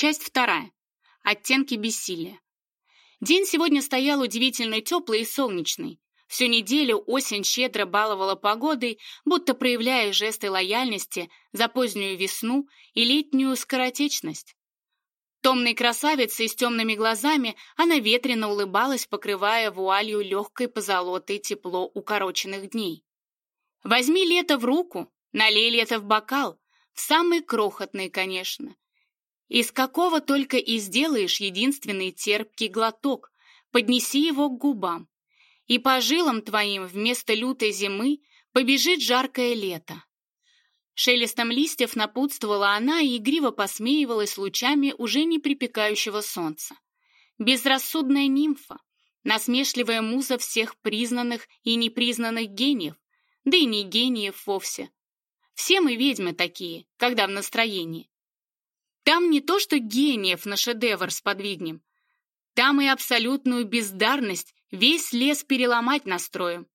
Часть вторая. Оттенки бессилия. День сегодня стоял удивительно теплый и солнечный. Всю неделю осень щедро баловала погодой, будто проявляя жесты лояльности за позднюю весну и летнюю скоротечность. Томной красавицей с темными глазами она ветрено улыбалась, покрывая вуалью легкой позолотой тепло укороченных дней. Возьми лето в руку, налей лето в бокал, в самый крохотный, конечно. Из какого только и сделаешь единственный терпкий глоток, поднеси его к губам. И по жилам твоим вместо лютой зимы побежит жаркое лето. Шелестом листьев напутствовала она и игриво посмеивалась лучами уже не припекающего солнца. Безрассудная нимфа, насмешливая муза всех признанных и непризнанных гениев, да и не гениев вовсе. Все мы ведьмы такие, когда в настроении. Там не то, что гениев на шедевр сподвигнем, там и абсолютную бездарность весь лес переломать настроим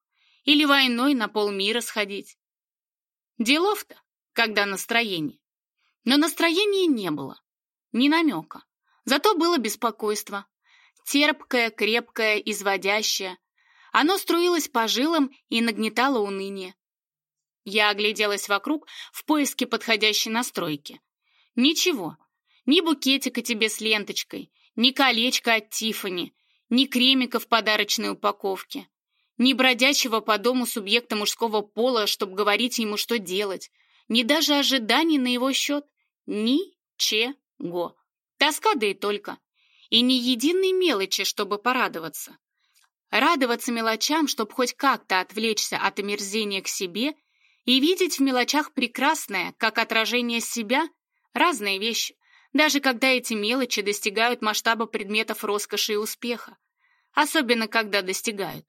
или войной на полмира сходить. Делов-то, когда настроение. Но настроения не было, ни намека. Зато было беспокойство. Терпкое, крепкое, изводящее. Оно струилось по жилам и нагнетало уныние. Я огляделась вокруг в поиске подходящей настройки. Ничего, ни букетика тебе с ленточкой, ни колечко от Тифани, ни кремика в подарочной упаковке, ни бродячего по дому субъекта мужского пола, чтобы говорить ему, что делать, ни даже ожиданий на его счет. Ничего. Тоска да и только. И ни единой мелочи, чтобы порадоваться. Радоваться мелочам, чтобы хоть как-то отвлечься от омерзения к себе и видеть в мелочах прекрасное, как отражение себя, разные вещи, даже когда эти мелочи достигают масштаба предметов роскоши и успеха. Особенно, когда достигают.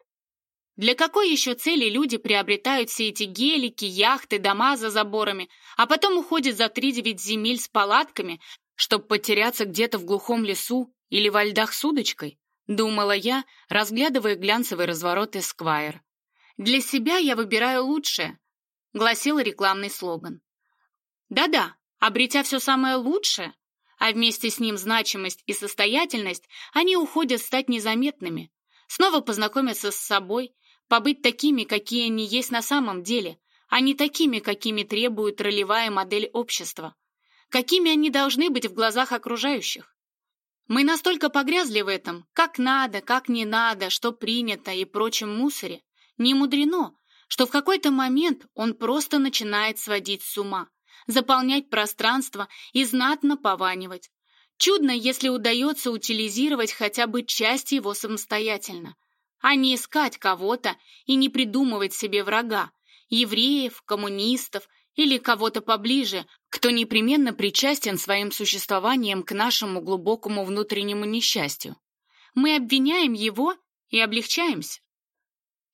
Для какой еще цели люди приобретают все эти гелики, яхты, дома за заборами, а потом уходят за три-девять земель с палатками, чтобы потеряться где-то в глухом лесу или во льдах с удочкой? Думала я, разглядывая глянцевый разворот Эсквайр. «Для себя я выбираю лучшее», — гласил рекламный слоган. Да-да, обретя все самое лучшее, а вместе с ним значимость и состоятельность, они уходят стать незаметными, снова познакомиться с собой, побыть такими, какие они есть на самом деле, а не такими, какими требует ролевая модель общества, какими они должны быть в глазах окружающих. Мы настолько погрязли в этом, как надо, как не надо, что принято и прочем мусоре, не мудрено, что в какой-то момент он просто начинает сводить с ума, заполнять пространство и знатно пованивать. Чудно, если удается утилизировать хотя бы часть его самостоятельно, а не искать кого-то и не придумывать себе врага, евреев, коммунистов или кого-то поближе, кто непременно причастен своим существованием к нашему глубокому внутреннему несчастью. Мы обвиняем его и облегчаемся.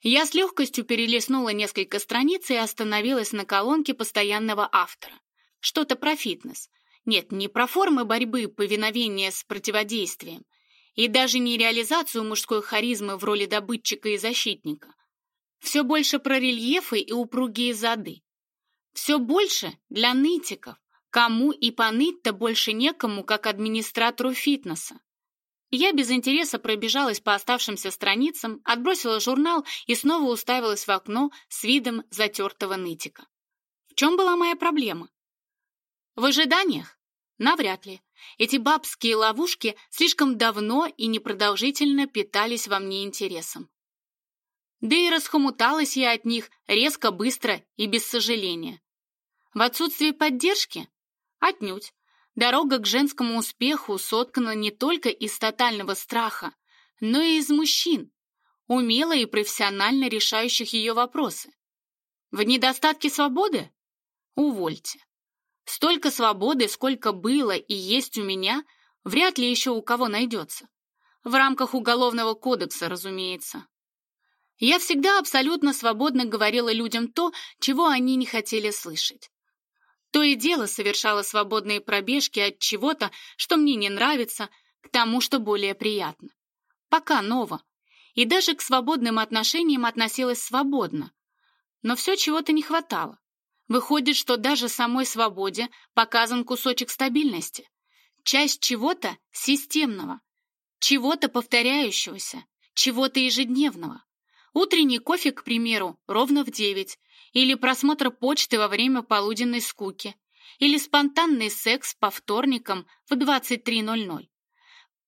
Я с легкостью перелистнула несколько страниц и остановилась на колонке постоянного автора. Что-то про фитнес. Нет, не про формы борьбы, повиновения с противодействием. И даже не реализацию мужской харизмы в роли добытчика и защитника. Все больше про рельефы и упругие зады. Все больше для нытиков, кому и поныть-то больше некому, как администратору фитнеса. Я без интереса пробежалась по оставшимся страницам, отбросила журнал и снова уставилась в окно с видом затертого нытика. В чем была моя проблема? В ожиданиях? Навряд ли. Эти бабские ловушки слишком давно и непродолжительно питались во мне интересом. Да и расхомуталась я от них резко, быстро и без сожаления. В отсутствие поддержки? Отнюдь. Дорога к женскому успеху соткана не только из тотального страха, но и из мужчин, умело и профессионально решающих ее вопросы. В недостатке свободы? Увольте. Столько свободы, сколько было и есть у меня, вряд ли еще у кого найдется. В рамках Уголовного кодекса, разумеется. Я всегда абсолютно свободно говорила людям то, чего они не хотели слышать. То и дело совершала свободные пробежки от чего-то, что мне не нравится, к тому, что более приятно. Пока ново. И даже к свободным отношениям относилась свободно. Но все чего-то не хватало. Выходит, что даже самой свободе показан кусочек стабильности. часть чего-то системного, чего-то повторяющегося, чего-то ежедневного. Утренний кофе, к примеру, ровно в девять, или просмотр почты во время полуденной скуки, или спонтанный секс по вторникам в 23.00.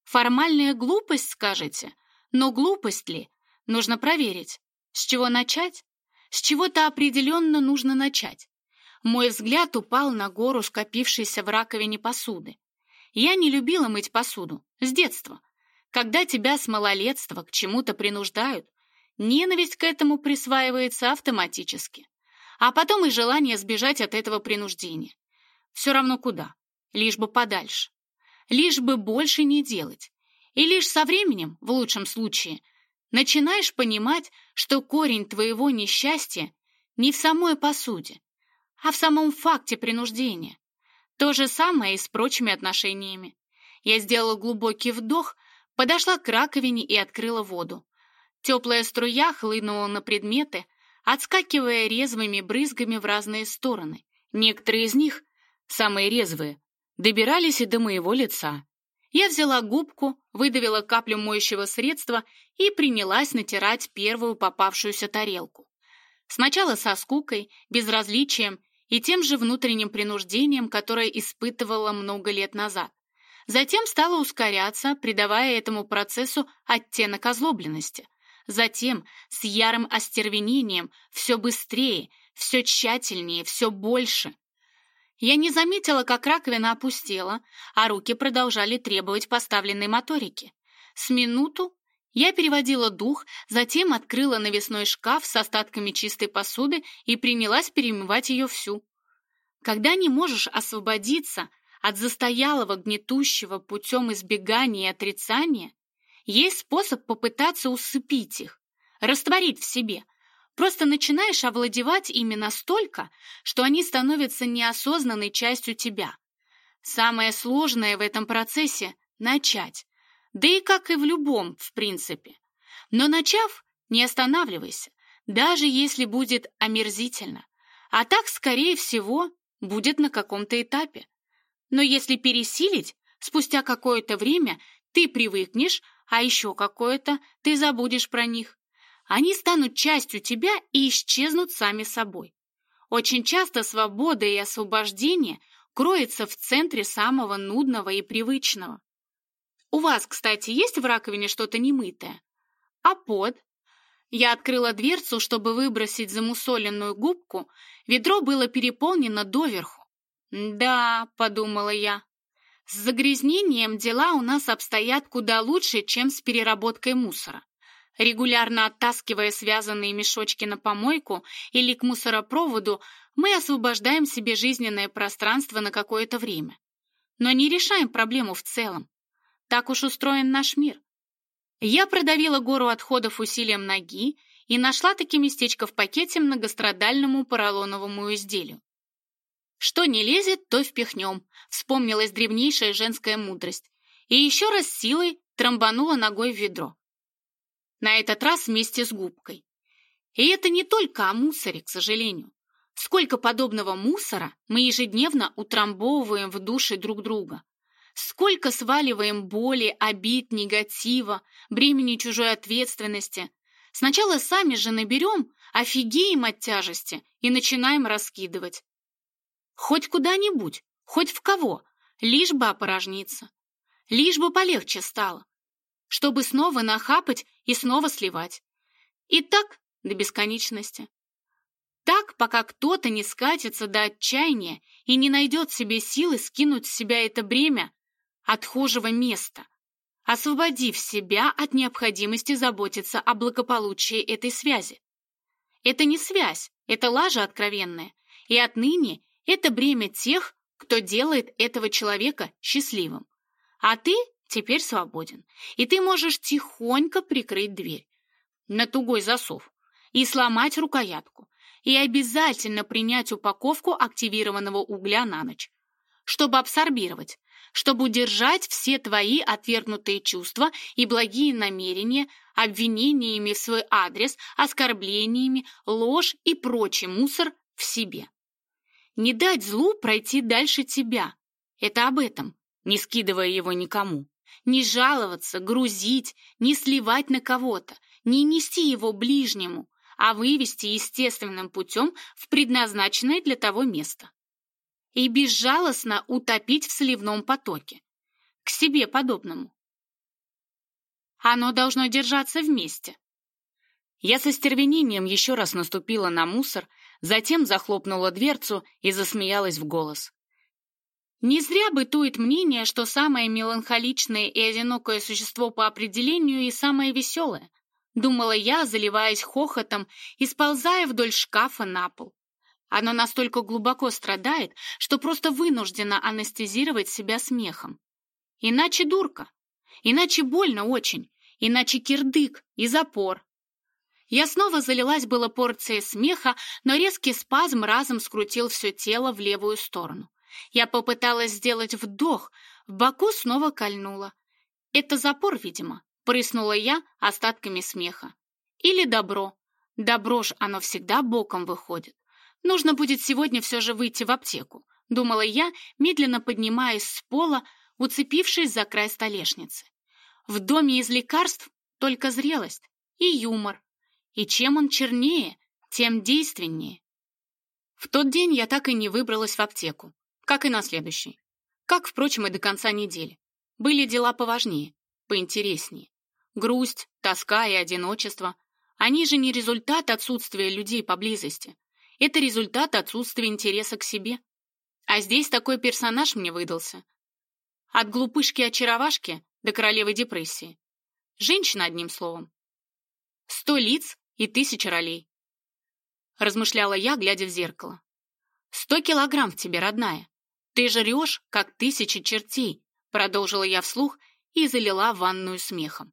Формальная глупость, скажете, но глупость ли? Нужно проверить. С чего начать? С чего-то определенно нужно начать. Мой взгляд упал на гору скопившейся в раковине посуды. Я не любила мыть посуду с детства. Когда тебя с малолетства к чему-то принуждают, ненависть к этому присваивается автоматически. А потом и желание сбежать от этого принуждения. Все равно куда, лишь бы подальше. Лишь бы больше не делать. И лишь со временем, в лучшем случае, начинаешь понимать, что корень твоего несчастья не в самой посуде, а в самом факте принуждения. То же самое и с прочими отношениями. Я сделала глубокий вдох, подошла к раковине и открыла воду. Теплая струя хлынула на предметы, отскакивая резвыми брызгами в разные стороны. Некоторые из них, самые резвые, добирались и до моего лица. Я взяла губку, выдавила каплю моющего средства и принялась натирать первую попавшуюся тарелку. Сначала со скукой, безразличием и тем же внутренним принуждением, которое испытывала много лет назад. Затем стала ускоряться, придавая этому процессу оттенок озлобленности. Затем с ярым остервенением все быстрее, все тщательнее, все больше. Я не заметила, как раковина опустела, а руки продолжали требовать поставленной моторики. С минуту я переводила дух, затем открыла навесной шкаф с остатками чистой посуды и принялась перемывать ее всю. Когда не можешь освободиться от застоялого гнетущего путем избегания и отрицания, есть способ попытаться усыпить их, растворить в себе, Просто начинаешь овладевать ими настолько, что они становятся неосознанной частью тебя. Самое сложное в этом процессе — начать. Да и как и в любом, в принципе. Но начав, не останавливайся, даже если будет омерзительно. А так, скорее всего, будет на каком-то этапе. Но если пересилить, спустя какое-то время ты привыкнешь, а еще какое-то ты забудешь про них. Они станут частью тебя и исчезнут сами собой. Очень часто свобода и освобождение кроется в центре самого нудного и привычного. У вас, кстати, есть в раковине что-то немытое? А под? Я открыла дверцу, чтобы выбросить замусоленную губку. Ведро было переполнено доверху. «Да», — подумала я, — «с загрязнением дела у нас обстоят куда лучше, чем с переработкой мусора регулярно оттаскивая связанные мешочки на помойку или к мусоропроводу, мы освобождаем себе жизненное пространство на какое-то время. Но не решаем проблему в целом. Так уж устроен наш мир. Я продавила гору отходов усилием ноги и нашла таки местечко в пакете многострадальному поролоновому изделию. Что не лезет, то впихнем, вспомнилась древнейшая женская мудрость. И еще раз силой трамбанула ногой в ведро на этот раз вместе с губкой. И это не только о мусоре, к сожалению. Сколько подобного мусора мы ежедневно утрамбовываем в души друг друга. Сколько сваливаем боли, обид, негатива, бремени чужой ответственности. Сначала сами же наберем, офигеем от тяжести и начинаем раскидывать. Хоть куда-нибудь, хоть в кого, лишь бы опорожниться. Лишь бы полегче стало чтобы снова нахапать и снова сливать. И так до бесконечности. Так, пока кто-то не скатится до отчаяния и не найдет себе силы скинуть с себя это бремя отхожего места, освободив себя от необходимости заботиться о благополучии этой связи. Это не связь, это лажа откровенная, и отныне это бремя тех, кто делает этого человека счастливым. А ты теперь свободен, и ты можешь тихонько прикрыть дверь на тугой засов и сломать рукоятку, и обязательно принять упаковку активированного угля на ночь, чтобы абсорбировать, чтобы удержать все твои отвергнутые чувства и благие намерения обвинениями в свой адрес, оскорблениями, ложь и прочий мусор в себе. Не дать злу пройти дальше тебя. Это об этом. не скидывая его никому. Не жаловаться, грузить, не сливать на кого-то, не нести его ближнему, а вывести естественным путем в предназначенное для того место. И безжалостно утопить в сливном потоке. К себе подобному. Оно должно держаться вместе. Я со стервенением еще раз наступила на мусор, затем захлопнула дверцу и засмеялась в голос. Не зря бытует мнение, что самое меланхоличное и одинокое существо по определению и самое веселое. Думала я, заливаясь хохотом и сползая вдоль шкафа на пол. Оно настолько глубоко страдает, что просто вынуждено анестезировать себя смехом. Иначе дурка, иначе больно очень, иначе кирдык и запор. Я снова залилась было порцией смеха, но резкий спазм разом скрутил все тело в левую сторону. Я попыталась сделать вдох, в боку снова кольнула. Это запор, видимо, прыснула я остатками смеха. Или добро. Добро ж оно всегда боком выходит. Нужно будет сегодня все же выйти в аптеку, думала я, медленно поднимаясь с пола, уцепившись за край столешницы. В доме из лекарств только зрелость и юмор. И чем он чернее, тем действеннее. В тот день я так и не выбралась в аптеку как и на следующий. Как, впрочем, и до конца недели. Были дела поважнее, поинтереснее. Грусть, тоска и одиночество. Они же не результат отсутствия людей поблизости. Это результат отсутствия интереса к себе. А здесь такой персонаж мне выдался. От глупышки-очаровашки до королевы депрессии. Женщина, одним словом. Сто лиц и тысяча ролей. Размышляла я, глядя в зеркало. Сто килограмм в тебе, родная. «Ты жрешь, как тысячи чертей», — продолжила я вслух и залила ванную смехом.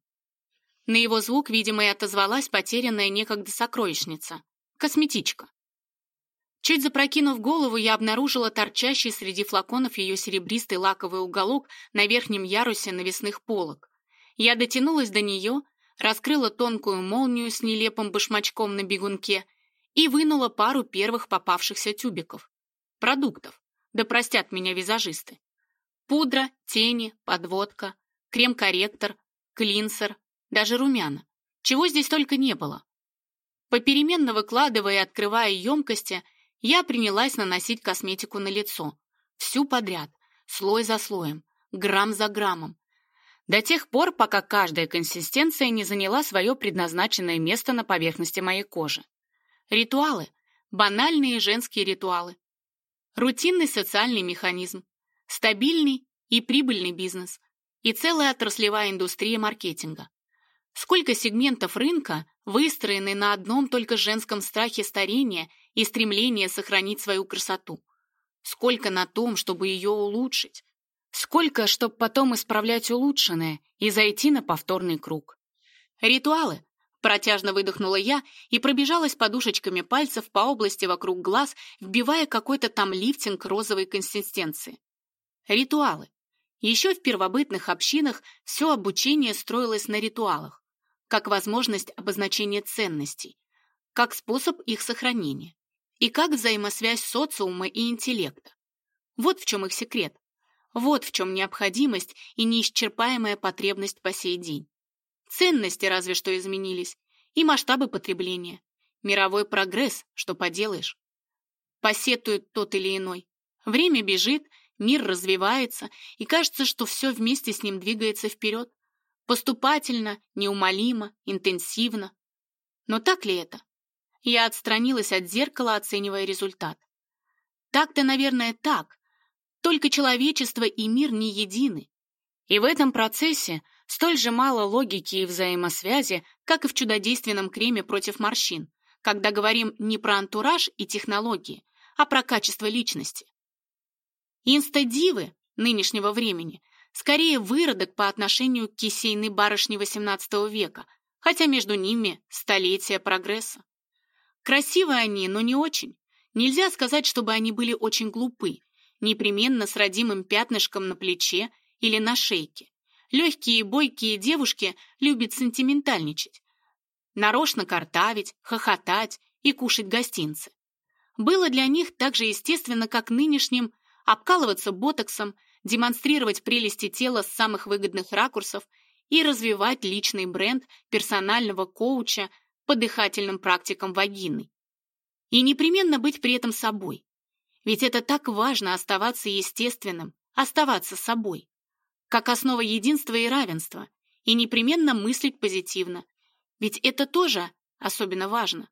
На его звук, видимо, и отозвалась потерянная некогда сокровищница — косметичка. Чуть запрокинув голову, я обнаружила торчащий среди флаконов ее серебристый лаковый уголок на верхнем ярусе навесных полок. Я дотянулась до нее, раскрыла тонкую молнию с нелепым башмачком на бегунке и вынула пару первых попавшихся тюбиков. Продуктов. Да простят меня визажисты. Пудра, тени, подводка, крем-корректор, клинсер, даже румяна. Чего здесь только не было. Попеременно выкладывая и открывая емкости, я принялась наносить косметику на лицо. Всю подряд, слой за слоем, грамм за граммом. До тех пор, пока каждая консистенция не заняла свое предназначенное место на поверхности моей кожи. Ритуалы. Банальные женские ритуалы. Рутинный социальный механизм, стабильный и прибыльный бизнес и целая отраслевая индустрия маркетинга. Сколько сегментов рынка выстроены на одном только женском страхе старения и стремлении сохранить свою красоту? Сколько на том, чтобы ее улучшить? Сколько, чтобы потом исправлять улучшенное и зайти на повторный круг? Ритуалы, Протяжно выдохнула я и пробежалась подушечками пальцев по области вокруг глаз, вбивая какой-то там лифтинг розовой консистенции. Ритуалы. Еще в первобытных общинах все обучение строилось на ритуалах, как возможность обозначения ценностей, как способ их сохранения и как взаимосвязь социума и интеллекта. Вот в чем их секрет. Вот в чем необходимость и неисчерпаемая потребность по сей день. Ценности разве что изменились, и масштабы потребления. Мировой прогресс, что поделаешь. Посетует тот или иной. Время бежит, мир развивается, и кажется, что все вместе с ним двигается вперед. Поступательно, неумолимо, интенсивно. Но так ли это? Я отстранилась от зеркала, оценивая результат. Так-то, наверное, так. Только человечество и мир не едины. И в этом процессе Столь же мало логики и взаимосвязи, как и в чудодейственном креме против морщин, когда говорим не про антураж и технологии, а про качество личности. Инстадивы нынешнего времени скорее выродок по отношению к кисейной барышне XVIII века, хотя между ними столетия прогресса. Красивы они, но не очень. Нельзя сказать, чтобы они были очень глупы, непременно с родимым пятнышком на плече или на шейке. Легкие бойкие девушки любят сентиментальничать. Нарочно картавить, хохотать и кушать гостинцы. Было для них так же естественно, как нынешним обкалываться ботоксом, демонстрировать прелести тела с самых выгодных ракурсов и развивать личный бренд персонального коуча по дыхательным практикам вагины. И непременно быть при этом собой. Ведь это так важно оставаться естественным, оставаться собой, как основа единства и равенства, и непременно мыслить позитивно. Ведь это тоже особенно важно.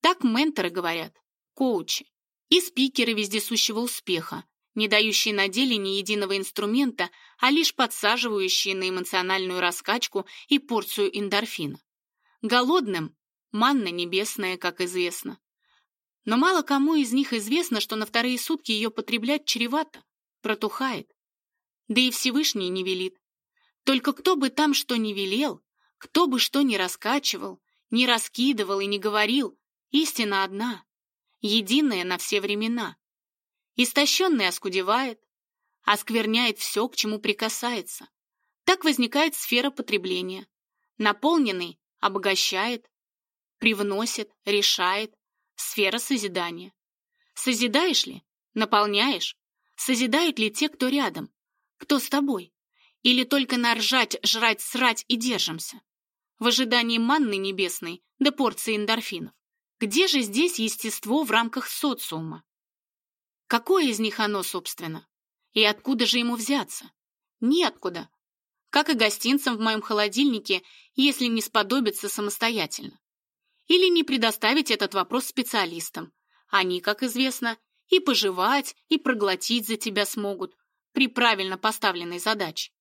Так менторы говорят, коучи и спикеры вездесущего успеха, не дающие на деле ни единого инструмента, а лишь подсаживающие на эмоциональную раскачку и порцию эндорфина. Голодным – манна небесная, как известно. Но мало кому из них известно, что на вторые сутки ее потреблять чревато, протухает. Да и Всевышний не велит. Только кто бы там что не велел, кто бы что ни раскачивал, не раскидывал и не говорил, истина одна, единая на все времена. Истощенный оскудевает, оскверняет все, к чему прикасается. Так возникает сфера потребления. Наполненный обогащает, привносит, решает. Сфера созидания. Созидаешь ли? Наполняешь? Созидают ли те, кто рядом? Кто с тобой? Или только на ржать, жрать, срать и держимся? В ожидании манны небесной да порции эндорфинов. Где же здесь естество в рамках социума? Какое из них оно, собственно? И откуда же ему взяться? Неоткуда. Как и гостинцам в моем холодильнике, если не сподобиться самостоятельно. Или не предоставить этот вопрос специалистам. Они, как известно, и пожевать, и проглотить за тебя смогут при правильно поставленной задаче.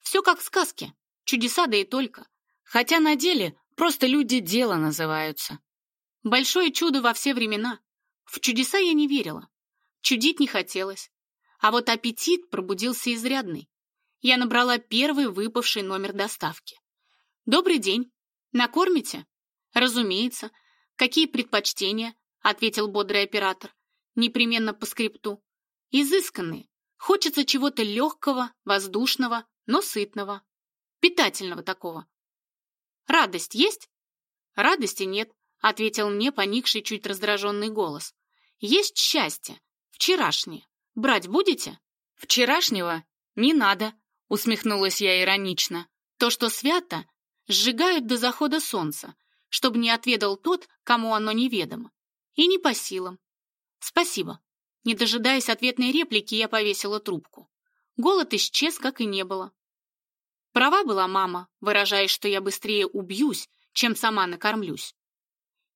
Все как в сказке, чудеса да и только. Хотя на деле просто люди дела называются. Большое чудо во все времена. В чудеса я не верила. Чудить не хотелось. А вот аппетит пробудился изрядный. Я набрала первый выпавший номер доставки. «Добрый день. Накормите?» «Разумеется. Какие предпочтения?» — ответил бодрый оператор. «Непременно по скрипту. Изысканные. Хочется чего-то легкого, воздушного, но сытного. Питательного такого. Радость есть? Радости нет, ответил мне поникший чуть раздраженный голос. Есть счастье. Вчерашнее. Брать будете? Вчерашнего не надо, усмехнулась я иронично. То, что свято, сжигают до захода солнца, чтобы не отведал тот, кому оно неведомо. И не по силам. Спасибо. Не дожидаясь ответной реплики, я повесила трубку. Голод исчез, как и не было. Права была мама, выражая, что я быстрее убьюсь, чем сама накормлюсь.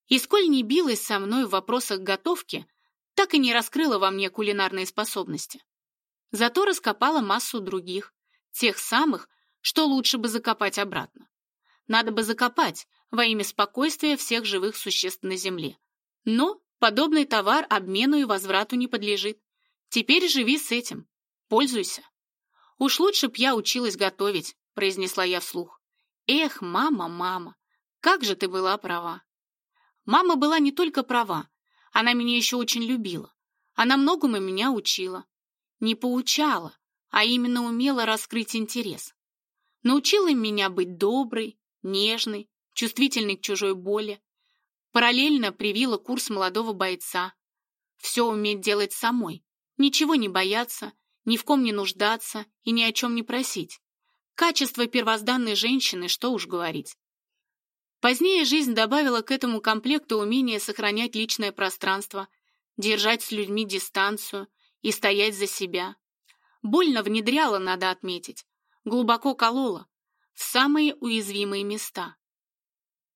И сколь не билась со мной в вопросах готовки, так и не раскрыла во мне кулинарные способности. Зато раскопала массу других, тех самых, что лучше бы закопать обратно. Надо бы закопать во имя спокойствия всех живых существ на Земле. Но Подобный товар обмену и возврату не подлежит. Теперь живи с этим. Пользуйся. Уж лучше б я училась готовить, произнесла я вслух. Эх, мама, мама, как же ты была права. Мама была не только права, она меня еще очень любила. Она многому меня учила. Не поучала, а именно умела раскрыть интерес. Научила меня быть доброй, нежной, чувствительной к чужой боли, Параллельно привила курс молодого бойца. Все уметь делать самой, ничего не бояться, ни в ком не нуждаться и ни о чем не просить. Качество первозданной женщины, что уж говорить. Позднее жизнь добавила к этому комплекту умение сохранять личное пространство, держать с людьми дистанцию и стоять за себя. Больно внедряла, надо отметить, глубоко колола, в самые уязвимые места.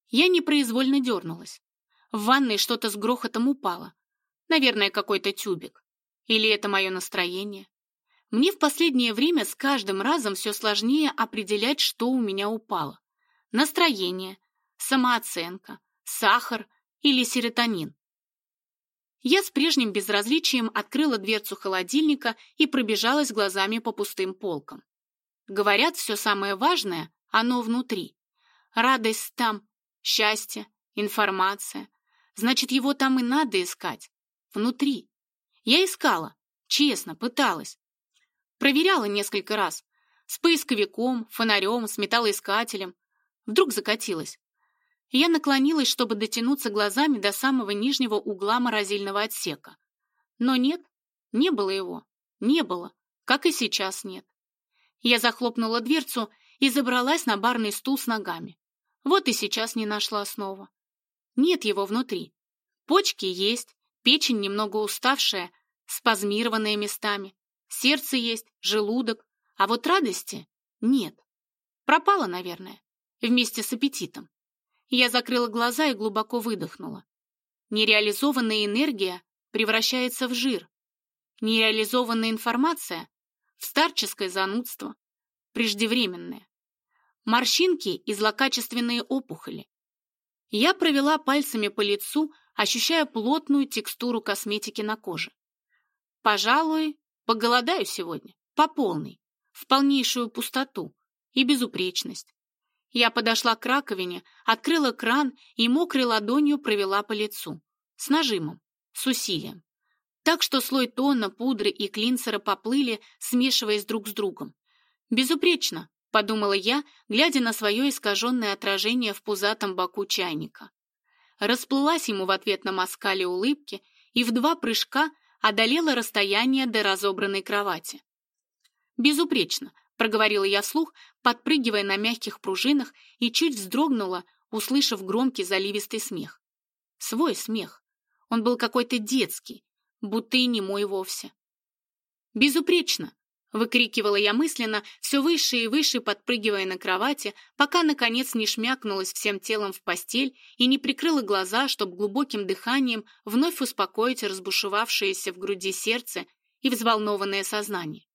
Я непроизвольно дернулась. В ванной что-то с грохотом упало. Наверное, какой-то тюбик. Или это мое настроение? Мне в последнее время с каждым разом все сложнее определять, что у меня упало. Настроение, самооценка, сахар или серотонин. Я с прежним безразличием открыла дверцу холодильника и пробежалась глазами по пустым полкам. Говорят, все самое важное, оно внутри. Радость там, счастье, информация, Значит, его там и надо искать. Внутри. Я искала. Честно, пыталась. Проверяла несколько раз. С поисковиком, фонарем, с металлоискателем. Вдруг закатилась. Я наклонилась, чтобы дотянуться глазами до самого нижнего угла морозильного отсека. Но нет, не было его. Не было. как и сейчас нет. Я захлопнула дверцу и забралась на барный стул с ногами. Вот и сейчас не нашла снова. Нет его внутри. Почки есть, печень немного уставшая, спазмированная местами. Сердце есть, желудок, а вот радости нет. Пропала, наверное, вместе с аппетитом. Я закрыла глаза и глубоко выдохнула. Нереализованная энергия превращается в жир. Нереализованная информация — в старческое занудство, преждевременное. Морщинки и злокачественные опухоли. Я провела пальцами по лицу, ощущая плотную текстуру косметики на коже. Пожалуй, поголодаю сегодня, по полной, в полнейшую пустоту и безупречность. Я подошла к раковине, открыла кран и мокрой ладонью провела по лицу. С нажимом, с усилием. Так что слой тона, пудры и клинсера поплыли, смешиваясь друг с другом. Безупречно, подумала я, глядя на свое искаженное отражение в пузатом боку чайника. Расплылась ему в ответ на москале улыбки и в два прыжка одолела расстояние до разобранной кровати. Безупречно, проговорила я вслух, подпрыгивая на мягких пружинах и чуть вздрогнула, услышав громкий заливистый смех. Свой смех. Он был какой-то детский, будто и не мой вовсе. «Безупречно!» — выкрикивала я мысленно, все выше и выше подпрыгивая на кровати, пока, наконец, не шмякнулась всем телом в постель и не прикрыла глаза, чтобы глубоким дыханием вновь успокоить разбушевавшееся в груди сердце и взволнованное сознание.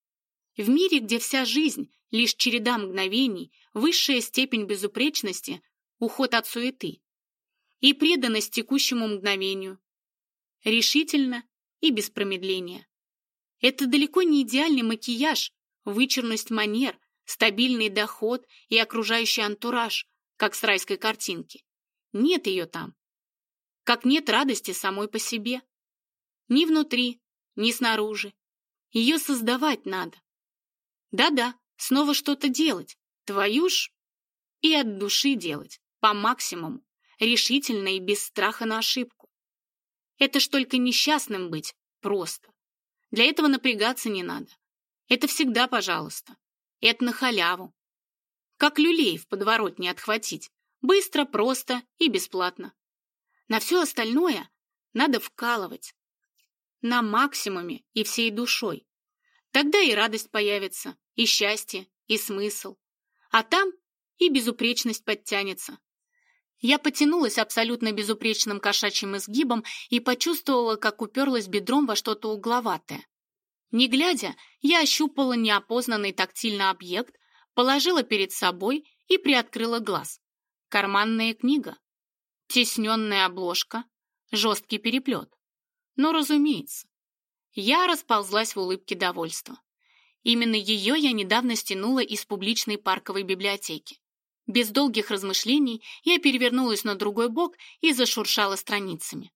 В мире, где вся жизнь — лишь череда мгновений, высшая степень безупречности — уход от суеты. И преданность текущему мгновению. Решительно и без промедления. Это далеко не идеальный макияж, вычурность манер, стабильный доход и окружающий антураж, как с райской картинки. Нет ее там. Как нет радости самой по себе. Ни внутри, ни снаружи. Ее создавать надо. Да-да, снова что-то делать. Твою ж... И от души делать. По максимуму. Решительно и без страха на ошибку. Это ж только несчастным быть. Просто. Для этого напрягаться не надо. Это всегда пожалуйста. Это на халяву. Как люлей в подворотне отхватить. Быстро, просто и бесплатно. На все остальное надо вкалывать. На максимуме и всей душой. Тогда и радость появится, и счастье, и смысл. А там и безупречность подтянется. Я потянулась абсолютно безупречным кошачьим изгибом и почувствовала, как уперлась бедром во что-то угловатое. Не глядя, я ощупала неопознанный тактильно объект, положила перед собой и приоткрыла глаз. Карманная книга. Тесненная обложка. Жесткий переплет. Но, разумеется, я расползлась в улыбке довольства. Именно ее я недавно стянула из публичной парковой библиотеки. Без долгих размышлений я перевернулась на другой бок и зашуршала страницами.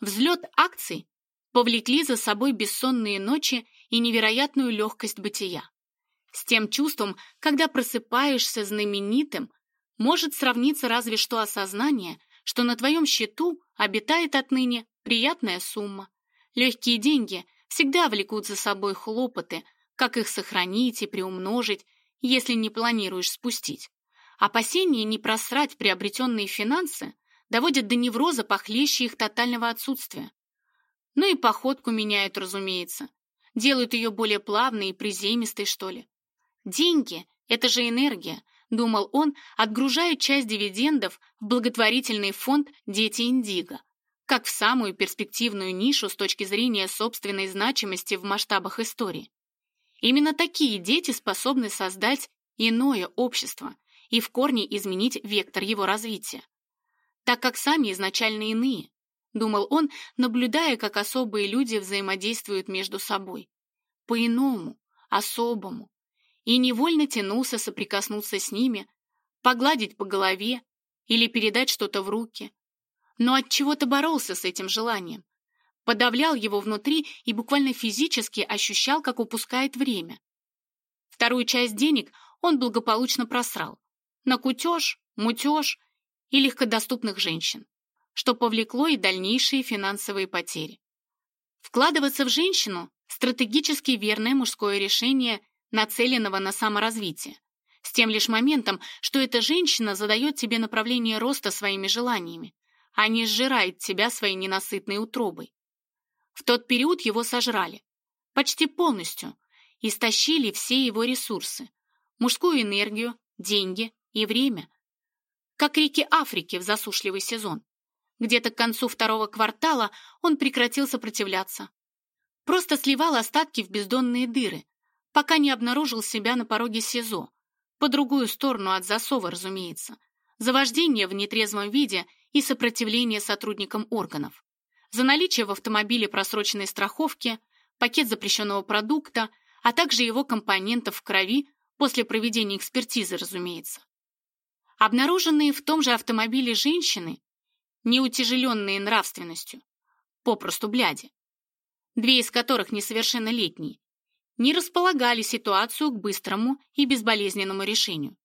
Взлет акций повлекли за собой бессонные ночи и невероятную легкость бытия. С тем чувством, когда просыпаешься знаменитым, может сравниться разве что осознание, что на твоем счету обитает отныне приятная сумма, Легкие деньги всегда влекут за собой хлопоты, как их сохранить и приумножить, если не планируешь спустить. Опасения не просрать приобретенные финансы доводят до невроза похлеще их тотального отсутствия. Ну и походку меняют, разумеется. Делают ее более плавной и приземистой, что ли. Деньги — это же энергия, думал он, отгружая часть дивидендов в благотворительный фонд «Дети Индиго», как в самую перспективную нишу с точки зрения собственной значимости в масштабах истории. Именно такие дети способны создать иное общество и в корне изменить вектор его развития. Так как сами изначально иные, думал он, наблюдая, как особые люди взаимодействуют между собой. По-иному, особому. И невольно тянулся соприкоснуться с ними, погладить по голове или передать что-то в руки, но от чего-то боролся с этим желанием. Подавлял его внутри и буквально физически ощущал, как упускает время. Вторую часть денег он благополучно просрал. На кутеж, мутеж и легкодоступных женщин, что повлекло и дальнейшие финансовые потери. Вкладываться в женщину Стратегически верное мужское решение, нацеленного на саморазвитие. С тем лишь моментом, что эта женщина задает тебе направление роста своими желаниями, а не сжирает тебя своей ненасытной утробой. В тот период его сожрали. Почти полностью. Истощили все его ресурсы. Мужскую энергию, деньги и время. Как реки Африки в засушливый сезон. Где-то к концу второго квартала он прекратил сопротивляться. Просто сливал остатки в бездонные дыры, пока не обнаружил себя на пороге СИЗО. По другую сторону от засова, разумеется. За вождение в нетрезвом виде и сопротивление сотрудникам органов. За наличие в автомобиле просроченной страховки, пакет запрещенного продукта, а также его компонентов в крови после проведения экспертизы, разумеется. Обнаруженные в том же автомобиле женщины, не утяжеленные нравственностью, попросту бляди, две из которых несовершеннолетние, не располагали ситуацию к быстрому и безболезненному решению.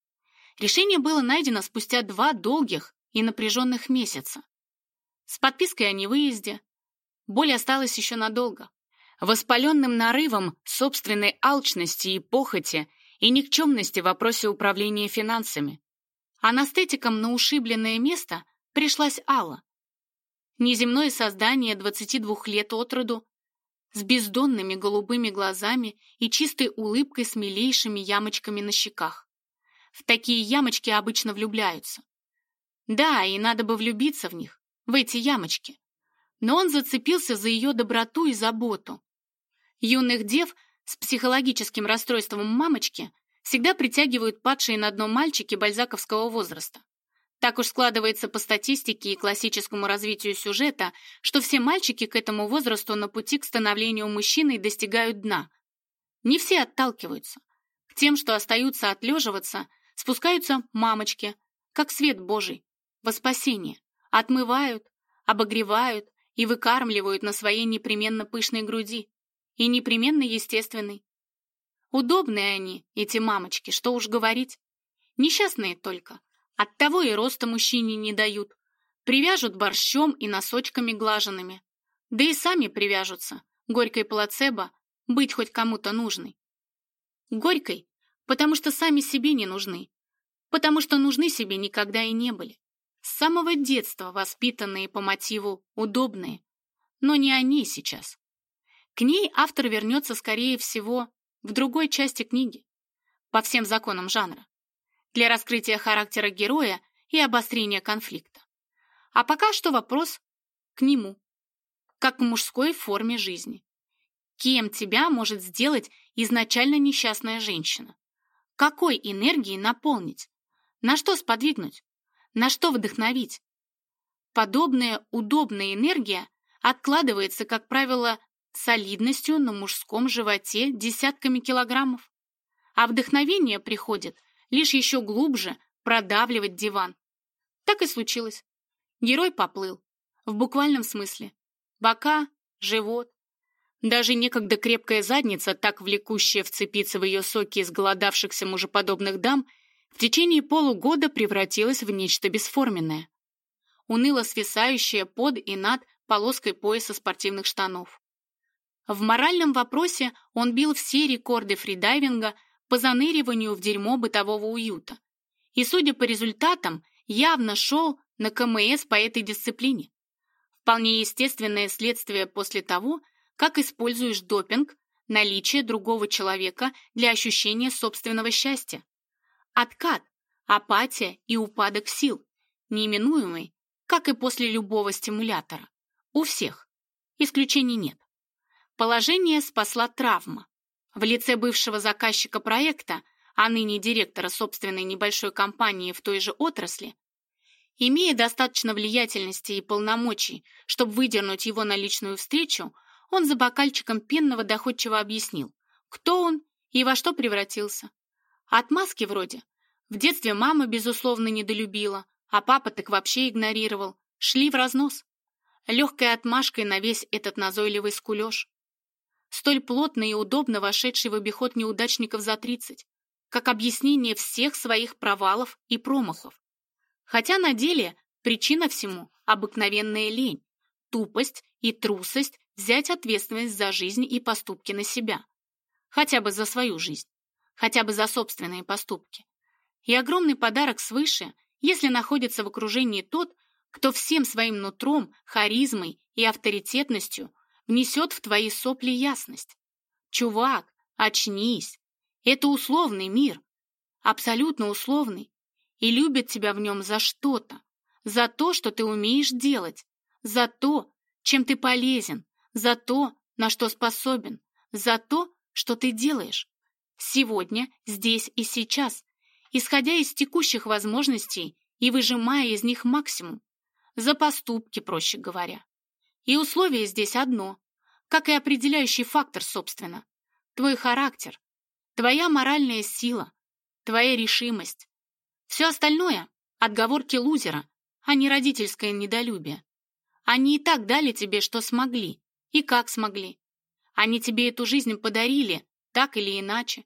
Решение было найдено спустя два долгих и напряженных месяца. С подпиской о невыезде. Боль осталась еще надолго. Воспаленным нарывом собственной алчности и похоти и никчемности в вопросе управления финансами. Анестетиком на ушибленное место пришлась Алла. Неземное создание 22 лет от роду, с бездонными голубыми глазами и чистой улыбкой с милейшими ямочками на щеках. В такие ямочки обычно влюбляются. Да, и надо бы влюбиться в них, в эти ямочки. Но он зацепился за ее доброту и заботу. Юных дев с психологическим расстройством мамочки всегда притягивают падшие на дно мальчики бальзаковского возраста. Так уж складывается по статистике и классическому развитию сюжета, что все мальчики к этому возрасту на пути к становлению мужчиной достигают дна. Не все отталкиваются. К тем, что остаются отлеживаться, спускаются мамочки, как свет Божий, во спасение. Отмывают, обогревают и выкармливают на своей непременно пышной груди. И непременно естественной. Удобные они, эти мамочки, что уж говорить. Несчастные только, Оттого и роста мужчине не дают. Привяжут борщом и носочками глаженными. Да и сами привяжутся. Горькой плацебо быть хоть кому-то нужной. Горькой, потому что сами себе не нужны. Потому что нужны себе никогда и не были. С самого детства воспитанные по мотиву удобные. Но не они сейчас. К ней автор вернется, скорее всего, в другой части книги. По всем законам жанра для раскрытия характера героя и обострения конфликта. А пока что вопрос к нему, как к мужской форме жизни. Кем тебя может сделать изначально несчастная женщина? Какой энергией наполнить? На что сподвигнуть? На что вдохновить? Подобная удобная энергия откладывается, как правило, солидностью на мужском животе десятками килограммов. А вдохновение приходит лишь еще глубже продавливать диван. Так и случилось. Герой поплыл. В буквальном смысле. Бока, живот. Даже некогда крепкая задница, так влекущая вцепиться в ее соки из голодавшихся мужеподобных дам, в течение полугода превратилась в нечто бесформенное. Уныло свисающее под и над полоской пояса спортивных штанов. В моральном вопросе он бил все рекорды фридайвинга, по заныриванию в дерьмо бытового уюта. И, судя по результатам, явно шел на КМС по этой дисциплине. Вполне естественное следствие после того, как используешь допинг, наличие другого человека для ощущения собственного счастья. Откат, апатия и упадок сил, неименуемый, как и после любого стимулятора. У всех. Исключений нет. Положение спасла травма в лице бывшего заказчика проекта, а ныне директора собственной небольшой компании в той же отрасли, имея достаточно влиятельности и полномочий, чтобы выдернуть его на личную встречу, он за бокальчиком пенного доходчиво объяснил, кто он и во что превратился. Отмазки вроде. В детстве мама, безусловно, недолюбила, а папа так вообще игнорировал. Шли в разнос. Легкой отмашкой на весь этот назойливый скулеж столь плотно и удобно вошедший в обиход неудачников за 30, как объяснение всех своих провалов и промахов. Хотя на деле причина всему – обыкновенная лень, тупость и трусость взять ответственность за жизнь и поступки на себя. Хотя бы за свою жизнь. Хотя бы за собственные поступки. И огромный подарок свыше, если находится в окружении тот, кто всем своим нутром, харизмой и авторитетностью внесет в твои сопли ясность. Чувак, очнись. Это условный мир. Абсолютно условный. И любит тебя в нем за что-то. За то, что ты умеешь делать. За то, чем ты полезен. За то, на что способен. За то, что ты делаешь. Сегодня, здесь и сейчас. Исходя из текущих возможностей и выжимая из них максимум. За поступки, проще говоря. И условие здесь одно как и определяющий фактор, собственно. Твой характер, твоя моральная сила, твоя решимость. Все остальное — отговорки лузера, а не родительское недолюбие. Они и так дали тебе, что смогли, и как смогли. Они тебе эту жизнь подарили, так или иначе.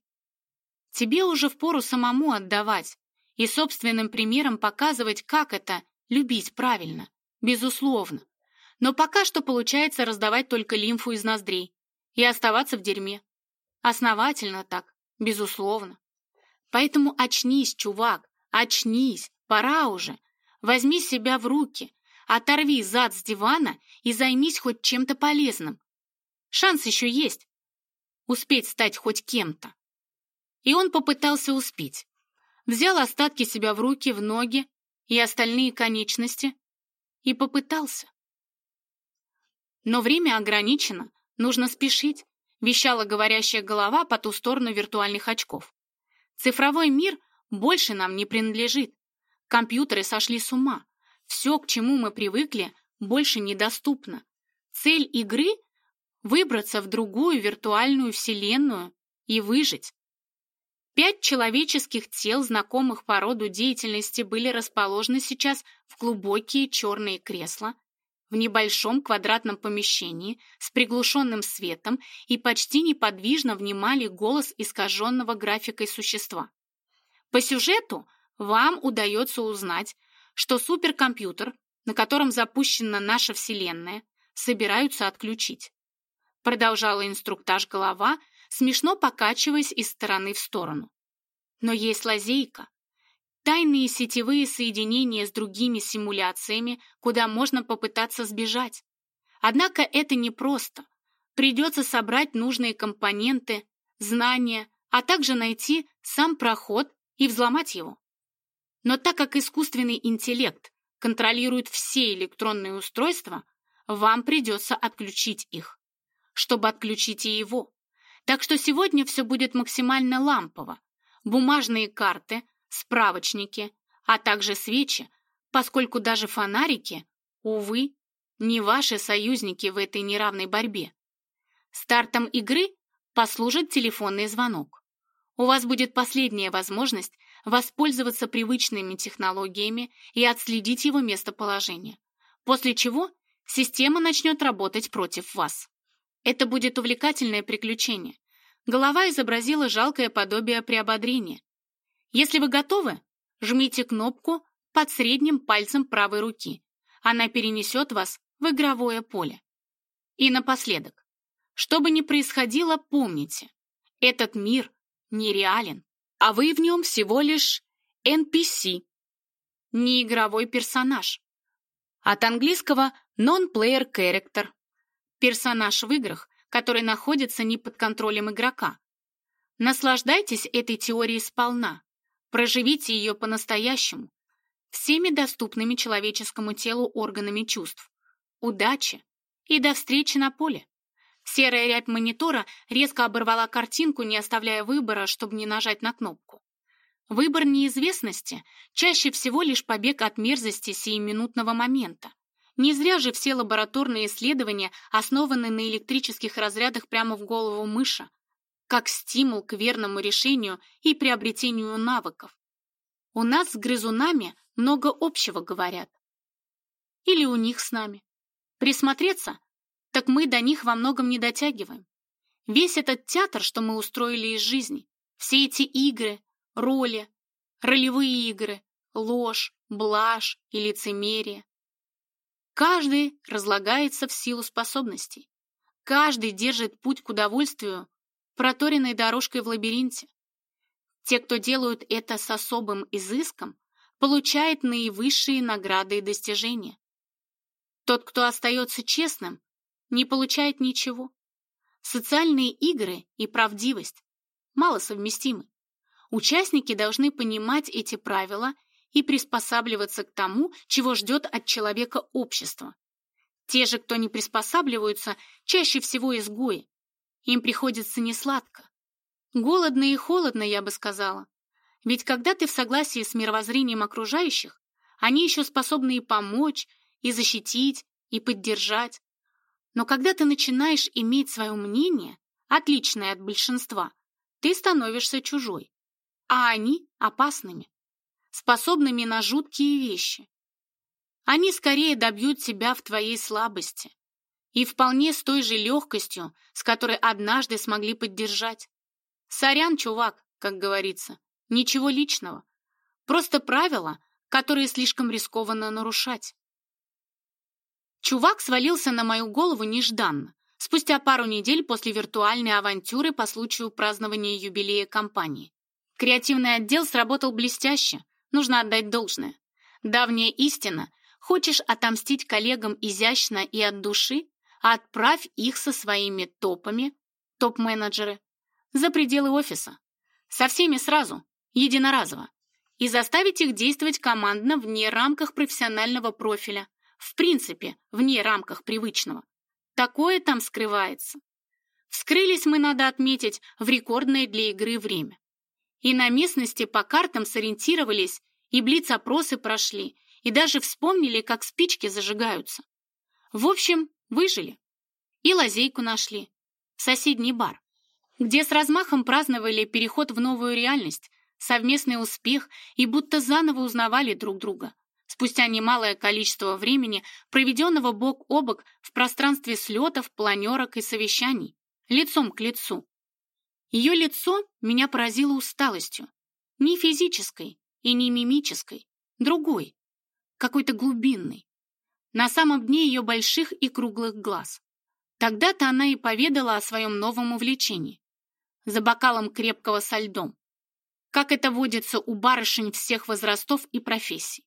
Тебе уже впору самому отдавать и собственным примером показывать, как это — любить правильно, безусловно. Но пока что получается раздавать только лимфу из ноздрей и оставаться в дерьме. Основательно так, безусловно. Поэтому очнись, чувак, очнись, пора уже. Возьми себя в руки, оторви зад с дивана и займись хоть чем-то полезным. Шанс еще есть. Успеть стать хоть кем-то. И он попытался успеть. Взял остатки себя в руки, в ноги и остальные конечности и попытался. Но время ограничено, нужно спешить, вещала говорящая голова по ту сторону виртуальных очков. Цифровой мир больше нам не принадлежит. Компьютеры сошли с ума. Все, к чему мы привыкли, больше недоступно. Цель игры — выбраться в другую виртуальную вселенную и выжить. Пять человеческих тел, знакомых по роду деятельности, были расположены сейчас в глубокие черные кресла, в небольшом квадратном помещении с приглушенным светом и почти неподвижно внимали голос искаженного графикой существа. По сюжету вам удается узнать, что суперкомпьютер, на котором запущена наша Вселенная, собираются отключить. Продолжала инструктаж голова, смешно покачиваясь из стороны в сторону. Но есть лазейка тайные сетевые соединения с другими симуляциями, куда можно попытаться сбежать. Однако это непросто. Придется собрать нужные компоненты, знания, а также найти сам проход и взломать его. Но так как искусственный интеллект контролирует все электронные устройства, вам придется отключить их, чтобы отключить и его. Так что сегодня все будет максимально лампово. Бумажные карты, справочники, а также свечи, поскольку даже фонарики, увы, не ваши союзники в этой неравной борьбе. Стартом игры послужит телефонный звонок. У вас будет последняя возможность воспользоваться привычными технологиями и отследить его местоположение, после чего система начнет работать против вас. Это будет увлекательное приключение. Голова изобразила жалкое подобие приободрения. Если вы готовы, жмите кнопку под средним пальцем правой руки. Она перенесет вас в игровое поле. И напоследок, что бы ни происходило, помните, этот мир нереален, а вы в нем всего лишь NPC, не игровой персонаж. От английского non-player character – персонаж в играх, который находится не под контролем игрока. Наслаждайтесь этой теорией сполна. Проживите ее по-настоящему, всеми доступными человеческому телу органами чувств. Удачи и до встречи на поле. Серая рябь монитора резко оборвала картинку, не оставляя выбора, чтобы не нажать на кнопку. Выбор неизвестности чаще всего лишь побег от мерзости сиюминутного момента. Не зря же все лабораторные исследования основаны на электрических разрядах прямо в голову мыша, как стимул к верному решению и приобретению навыков. У нас с грызунами много общего говорят. Или у них с нами. Присмотреться, так мы до них во многом не дотягиваем. Весь этот театр, что мы устроили из жизни, все эти игры, роли, ролевые игры, ложь, блажь и лицемерие. Каждый разлагается в силу способностей. каждый держит путь к удовольствию проторенной дорожкой в лабиринте. Те, кто делают это с особым изыском, получают наивысшие награды и достижения. Тот, кто остается честным, не получает ничего. Социальные игры и правдивость мало совместимы. Участники должны понимать эти правила и приспосабливаться к тому, чего ждет от человека общество. Те же, кто не приспосабливаются, чаще всего изгои. Им приходится несладко. Голодно и холодно, я бы сказала. Ведь когда ты в согласии с мировоззрением окружающих, они еще способны и помочь, и защитить, и поддержать. Но когда ты начинаешь иметь свое мнение, отличное от большинства, ты становишься чужой, а они опасными, способными на жуткие вещи. Они скорее добьют тебя в твоей слабости и вполне с той же легкостью, с которой однажды смогли поддержать. Сорян, чувак, как говорится, ничего личного. Просто правила, которые слишком рискованно нарушать. Чувак свалился на мою голову нежданно, спустя пару недель после виртуальной авантюры по случаю празднования юбилея компании. Креативный отдел сработал блестяще, нужно отдать должное. Давняя истина – хочешь отомстить коллегам изящно и от души, отправь их со своими топами, топ-менеджеры, за пределы офиса. Со всеми сразу, единоразово. И заставить их действовать командно вне рамках профессионального профиля, в принципе, вне рамках привычного. Такое там скрывается. Вскрылись мы, надо отметить, в рекордное для игры время. И на местности по картам сориентировались, и блиц-опросы прошли, и даже вспомнили, как спички зажигаются. В общем, выжили. И лазейку нашли. Соседний бар, где с размахом праздновали переход в новую реальность, совместный успех и будто заново узнавали друг друга спустя немалое количество времени, проведенного бок о бок в пространстве слетов, планерок и совещаний, лицом к лицу. Ее лицо меня поразило усталостью, не физической и не мимической, другой, какой-то глубинной, на самом дне ее больших и круглых глаз. Тогда-то она и поведала о своем новом увлечении. За бокалом крепкого со льдом. Как это водится у барышень всех возрастов и профессий.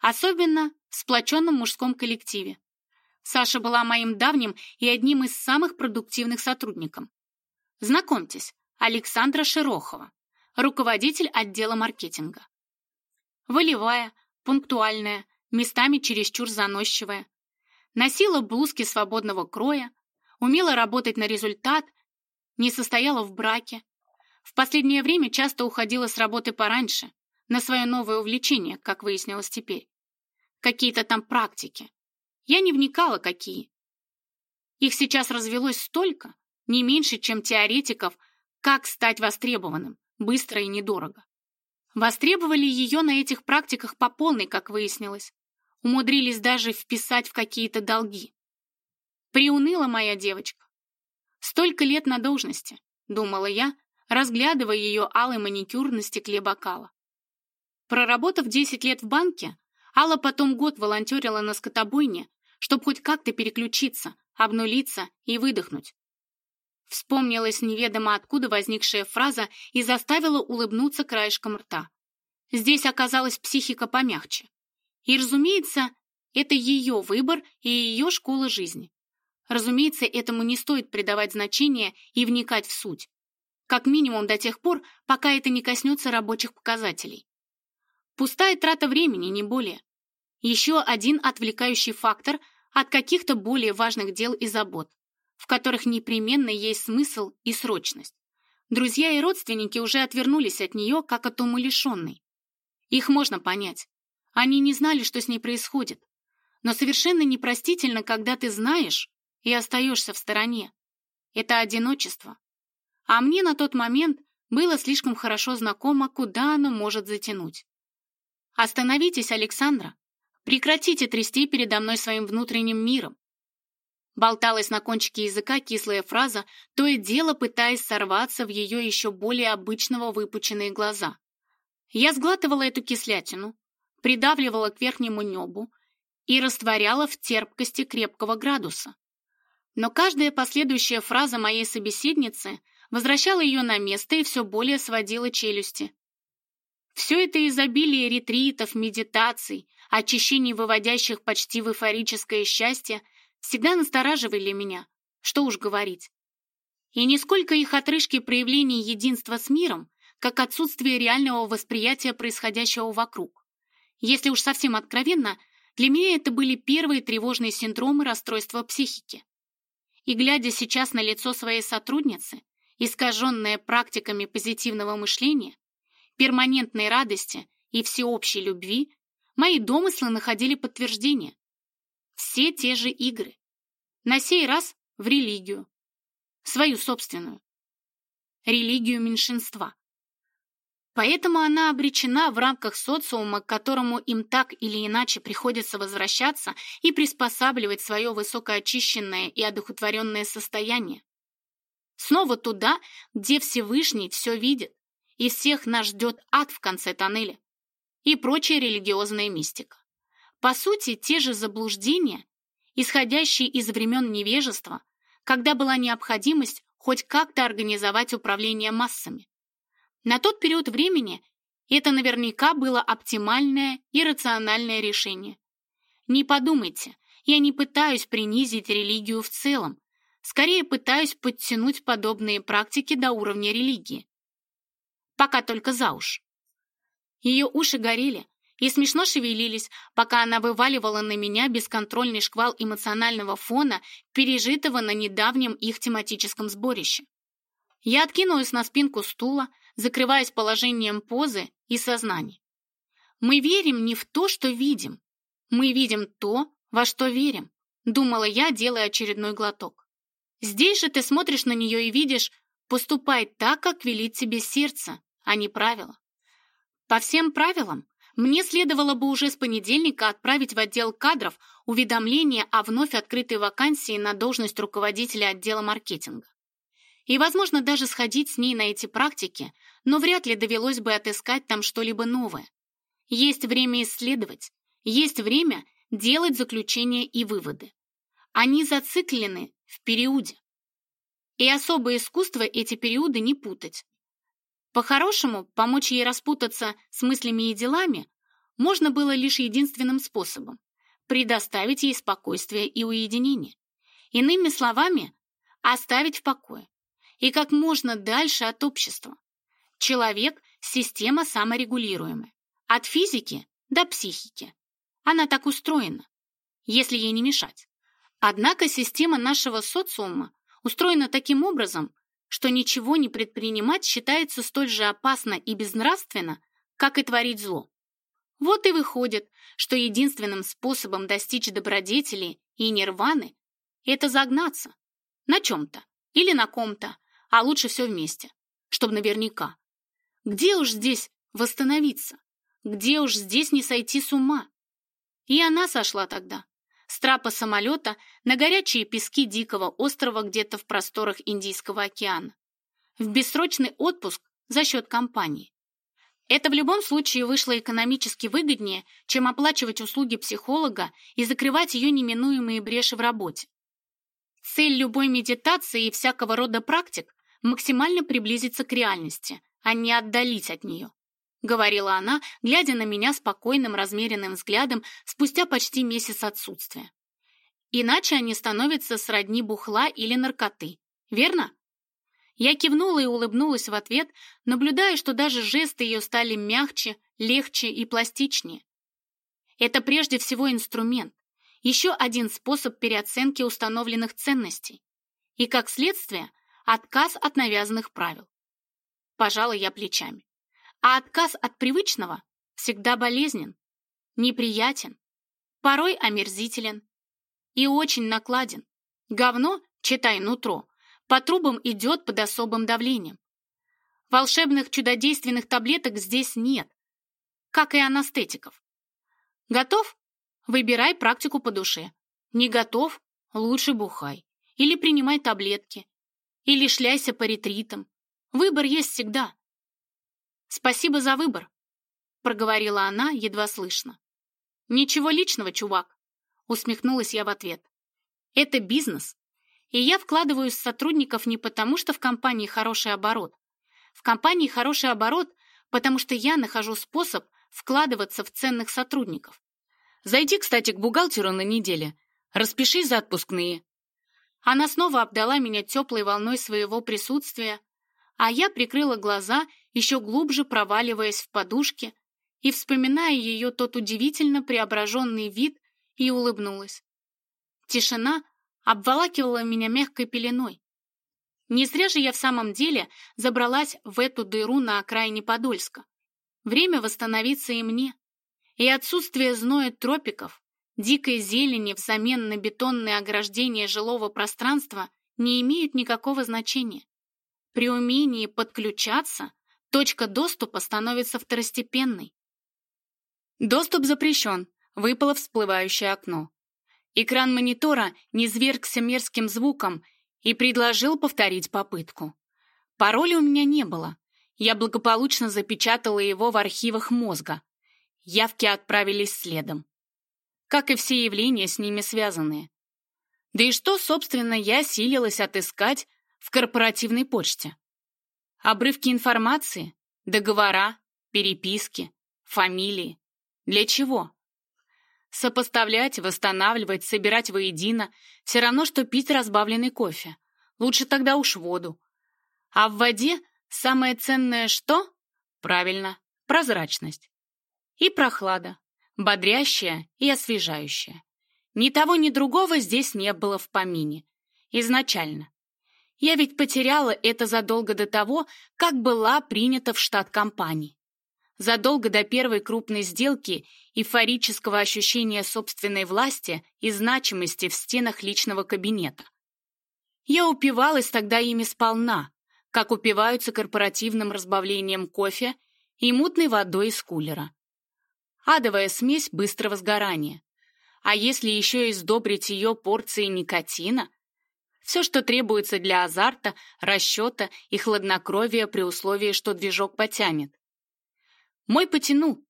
Особенно в сплоченном мужском коллективе. Саша была моим давним и одним из самых продуктивных сотрудников. Знакомьтесь, Александра Широхова, руководитель отдела маркетинга. Волевая, пунктуальная, местами чересчур заносчивая. Носила блузки свободного кроя, умела работать на результат, не состояла в браке. В последнее время часто уходила с работы пораньше, на свое новое увлечение, как выяснилось теперь какие-то там практики. Я не вникала, какие. Их сейчас развелось столько, не меньше, чем теоретиков, как стать востребованным, быстро и недорого. Востребовали ее на этих практиках по полной, как выяснилось. Умудрились даже вписать в какие-то долги. Приуныла моя девочка. Столько лет на должности, думала я, разглядывая ее алый маникюр на стекле бокала. Проработав 10 лет в банке, Алла потом год волонтерила на скотобойне, чтобы хоть как-то переключиться, обнулиться и выдохнуть. Вспомнилась неведомо откуда возникшая фраза и заставила улыбнуться краешком рта. Здесь оказалась психика помягче. И, разумеется, это ее выбор и ее школа жизни. Разумеется, этому не стоит придавать значение и вникать в суть. Как минимум до тех пор, пока это не коснется рабочих показателей. Пустая трата времени, не более. Еще один отвлекающий фактор от каких-то более важных дел и забот, в которых непременно есть смысл и срочность. Друзья и родственники уже отвернулись от нее, как от умалишенной. Их можно понять. Они не знали, что с ней происходит. Но совершенно непростительно, когда ты знаешь и остаешься в стороне. Это одиночество. А мне на тот момент было слишком хорошо знакомо, куда оно может затянуть. «Остановитесь, Александра. Прекратите трясти передо мной своим внутренним миром». Болталась на кончике языка кислая фраза, то и дело пытаясь сорваться в ее еще более обычного выпученные глаза. Я сглатывала эту кислятину, придавливала к верхнему небу и растворяла в терпкости крепкого градуса. Но каждая последующая фраза моей собеседницы возвращала ее на место и все более сводила челюсти. Все это изобилие ретритов, медитаций, очищений, выводящих почти в эйфорическое счастье, всегда настораживали меня, что уж говорить. И нисколько их отрыжки проявлений единства с миром, как отсутствие реального восприятия происходящего вокруг. Если уж совсем откровенно, для меня это были первые тревожные синдромы расстройства психики. И глядя сейчас на лицо своей сотрудницы, искаженное практиками позитивного мышления, перманентной радости и всеобщей любви, мои домыслы находили подтверждение. Все те же игры. На сей раз в религию. Свою собственную. Религию меньшинства. Поэтому она обречена в рамках социума, к которому им так или иначе приходится возвращаться и приспосабливать свое высокоочищенное и одухотворенное состояние. Снова туда, где Всевышний все видит, и всех нас ждет ад в конце тоннеля и прочая религиозная мистика. По сути, те же заблуждения, исходящие из времен невежества, когда была необходимость хоть как-то организовать управление массами. На тот период времени это наверняка было оптимальное и рациональное решение. Не подумайте, я не пытаюсь принизить религию в целом, скорее пытаюсь подтянуть подобные практики до уровня религии. Пока только за уши. Ее уши горели и смешно шевелились, пока она вываливала на меня бесконтрольный шквал эмоционального фона, пережитого на недавнем их тематическом сборище. Я откинулась на спинку стула, закрываясь положением позы и сознания. Мы верим не в то, что видим. Мы видим то, во что верим, думала я, делая очередной глоток. Здесь же ты смотришь на нее и видишь, поступай так, как велит тебе сердце, а не правила. По всем правилам, мне следовало бы уже с понедельника отправить в отдел кадров уведомление о вновь открытой вакансии на должность руководителя отдела маркетинга. И, возможно, даже сходить с ней на эти практики, но вряд ли довелось бы отыскать там что-либо новое. Есть время исследовать, есть время делать заключения и выводы. Они зациклены в периоде. И особое искусство эти периоды не путать. По-хорошему, помочь ей распутаться с мыслями и делами можно было лишь единственным способом – предоставить ей спокойствие и уединение. Иными словами, оставить в покое и как можно дальше от общества. Человек – система саморегулируемая. От физики до психики. Она так устроена, если ей не мешать. Однако система нашего социума устроена таким образом, что ничего не предпринимать считается столь же опасно и безнравственно, как и творить зло. Вот и выходит, что единственным способом достичь добродетели и нирваны – это загнаться на чем-то или на ком-то, а лучше все вместе, чтобы наверняка. Где уж здесь восстановиться? Где уж здесь не сойти с ума? И она сошла тогда. С трапа самолета на горячие пески дикого острова где-то в просторах Индийского океана. В бессрочный отпуск за счет компании. Это в любом случае вышло экономически выгоднее, чем оплачивать услуги психолога и закрывать ее неминуемые бреши в работе. Цель любой медитации и всякого рода практик – максимально приблизиться к реальности, а не отдалить от нее», — говорила она, глядя на меня спокойным, размеренным взглядом спустя почти месяц отсутствия. «Иначе они становятся сродни бухла или наркоты, верно?» Я кивнула и улыбнулась в ответ, наблюдая, что даже жесты ее стали мягче, легче и пластичнее. Это прежде всего инструмент, еще один способ переоценки установленных ценностей и, как следствие, отказ от навязанных правил. Пожала я плечами. А отказ от привычного всегда болезнен, неприятен, порой омерзителен и очень накладен. Говно, читай нутро, по трубам идет под особым давлением. Волшебных чудодейственных таблеток здесь нет, как и анестетиков. Готов? Выбирай практику по душе. Не готов? Лучше бухай. Или принимай таблетки. Или шляйся по ретритам. Выбор есть всегда. Спасибо за выбор, проговорила она едва слышно. Ничего личного, чувак, усмехнулась я в ответ. Это бизнес, И я вкладываюсь в сотрудников не потому, что в компании хороший оборот. В компании хороший оборот, потому что я нахожу способ вкладываться в ценных сотрудников. Зайди, кстати, к бухгалтеру на неделе. Распиши за отпускные. Она снова обдала меня теплой волной своего присутствия, а я прикрыла глаза, еще глубже проваливаясь в подушки и вспоминая ее тот удивительно преображенный вид, и улыбнулась. Тишина обволакивала меня мягкой пеленой. Не зря же я в самом деле забралась в эту дыру на окраине Подольска. Время восстановиться и мне. И отсутствие зноя тропиков, дикой зелени взамен на бетонные ограждения жилого пространства не имеют никакого значения. При умении подключаться точка доступа становится второстепенной. Доступ запрещен, выпало всплывающее окно. Экран монитора низвергся мерзким звуком и предложил повторить попытку. Пароля у меня не было. Я благополучно запечатала его в архивах мозга. Явки отправились следом. Как и все явления с ними связанные. Да и что, собственно, я силилась отыскать в корпоративной почте? Обрывки информации, договора, переписки, фамилии. Для чего? Сопоставлять, восстанавливать, собирать воедино — все равно, что пить разбавленный кофе. Лучше тогда уж воду. А в воде самое ценное что? Правильно, прозрачность. И прохлада, бодрящая и освежающая. Ни того, ни другого здесь не было в помине. Изначально. Я ведь потеряла это задолго до того, как была принята в штат компании задолго до первой крупной сделки эйфорического ощущения собственной власти и значимости в стенах личного кабинета. Я упивалась тогда ими сполна, как упиваются корпоративным разбавлением кофе и мутной водой из кулера. Адовая смесь быстрого сгорания. А если еще и сдобрить ее порцией никотина, все, что требуется для азарта, расчета и хладнокровия при условии, что движок потянет. Мой потянул.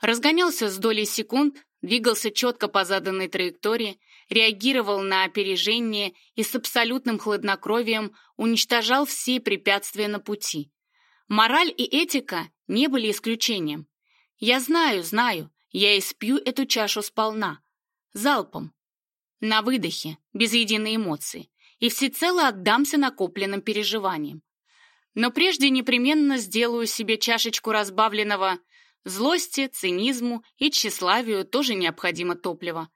Разгонялся с долей секунд, двигался четко по заданной траектории, реагировал на опережение и с абсолютным хладнокровием уничтожал все препятствия на пути. Мораль и этика не были исключением. Я знаю, знаю, я испью эту чашу сполна, залпом, на выдохе, без единой эмоции, и всецело отдамся накопленным переживаниям. Но прежде непременно сделаю себе чашечку разбавленного злости, цинизму и тщеславию тоже необходимо топливо.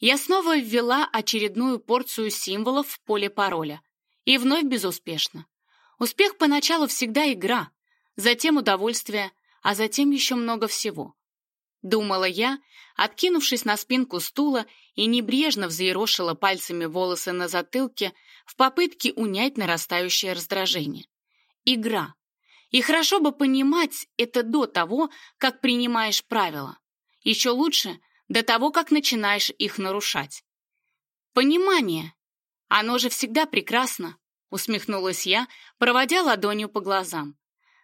Я снова ввела очередную порцию символов в поле пароля. И вновь безуспешно. Успех поначалу всегда игра, затем удовольствие, а затем еще много всего. Думала я, откинувшись на спинку стула и небрежно взъерошила пальцами волосы на затылке в попытке унять нарастающее раздражение игра. И хорошо бы понимать это до того, как принимаешь правила. Еще лучше до того, как начинаешь их нарушать. Понимание. Оно же всегда прекрасно, усмехнулась я, проводя ладонью по глазам.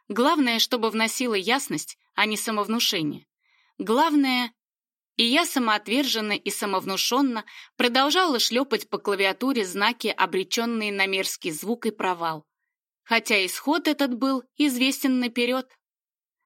Главное, чтобы вносило ясность, а не самовнушение. Главное, и я самоотверженно и самовнушенно продолжала шлепать по клавиатуре знаки, обреченные на мерзкий звук и провал хотя исход этот был известен наперед.